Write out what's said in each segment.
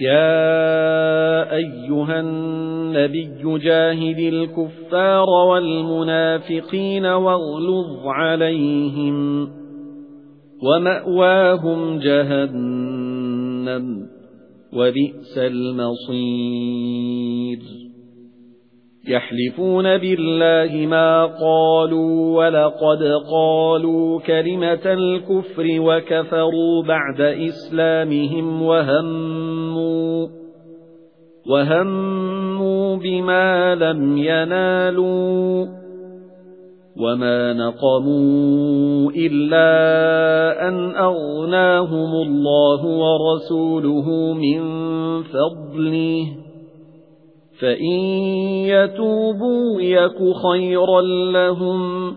يَا أَيُّهَا النَّبِيُّ جَاهِدِ الْكُفَّارَ وَالْمُنَافِقِينَ وَاغْلُظْ عَلَيْهِمْ وَمَأْوَاهُمْ جَهَنَّمُ وَبِئْسَ الْمَصِيرُ. يَحْلِفُونَ بِاللَّهِ مَا قَالُوا وَلَقَدْ قَالُوا كَلِمَةَ الْكُفْرِ وَكَفَرُوا بَعْدَ إِسْلَامِهِمْ وَهَمُّوا وَهَمُّوا بِمَا لَمْ يَنَالُوا وَمَا نَقَمُوا إِلَّا أَن أَغْنَاهُمُ اللَّهُ وَرَسُولُهُ مِن فَضْلِهِ فَإِن يَتُوبُوا يَكُ خَيْرًا لَّهُمْ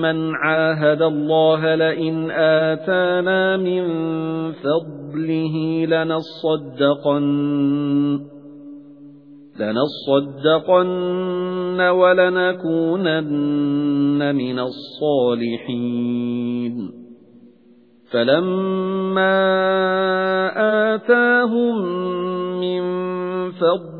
مَنْ عَاهَدَ اللَّهَ لَئِنْ آتَانَا مِنْ فَضْلِهِ لَنَصَّدَّقَنَّ لَنَصَّدَّقَنَّ وَلَنَكُونَنَّ مِنَ الصَّالِحِينَ فَلَمَّا آتَاهُم مِّن فَضْلِهِ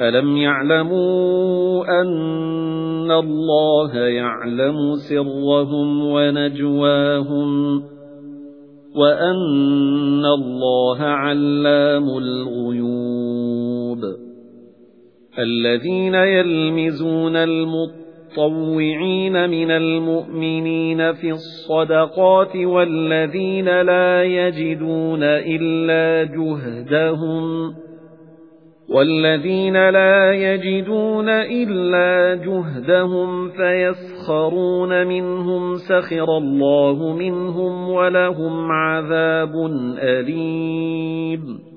أَلَمْ يَعْلَمُوا أَنَّ اللَّهَ يَعْلَمُ سِرَّهُمْ وَنَجْوَاهُمْ وَأَنَّ اللَّهَ عَلَّامُ الْغُيُوبِ الَّذِينَ يَلْمِزُونَ الْمُطَّوِّعِينَ من المؤمنين في الصدقات والذين لا يجدون إلا جهدهم والذين لا يجدون إلا جهدهم فيسخرون منهم سخر الله منهم ولهم عذاب أليم.